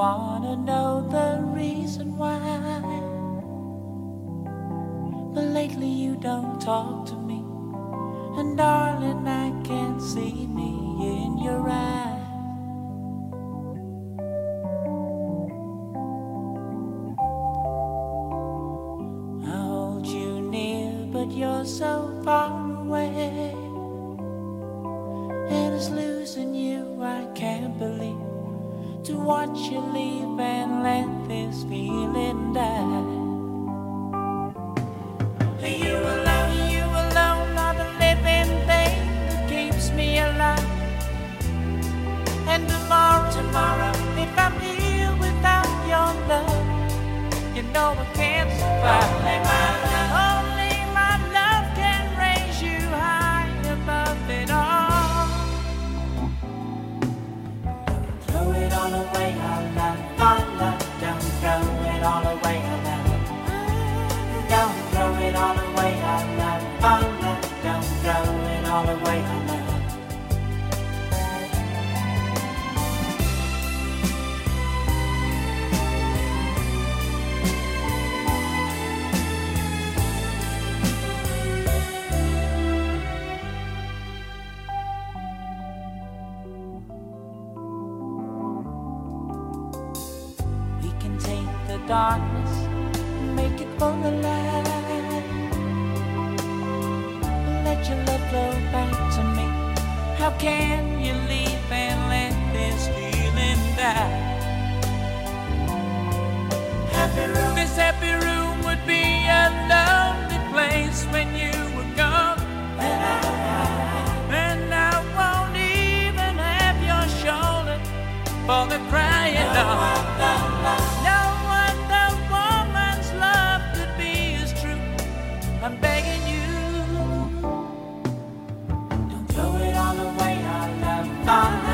wanna know the reason why. But lately you don't talk to me. And darling, I can't see me in your eyes. I hold you near, but you're so far away. And it's losing you, I can't believe. To watch you leave and let this feeling die. You alone, you alone are the living thing that keeps me alive. And tomorrow, tomorrow, if I'm here without your love, you know I darkness and make it full of light. Let your love flow back to me. How can you leave and let this feeling die? Happy 아.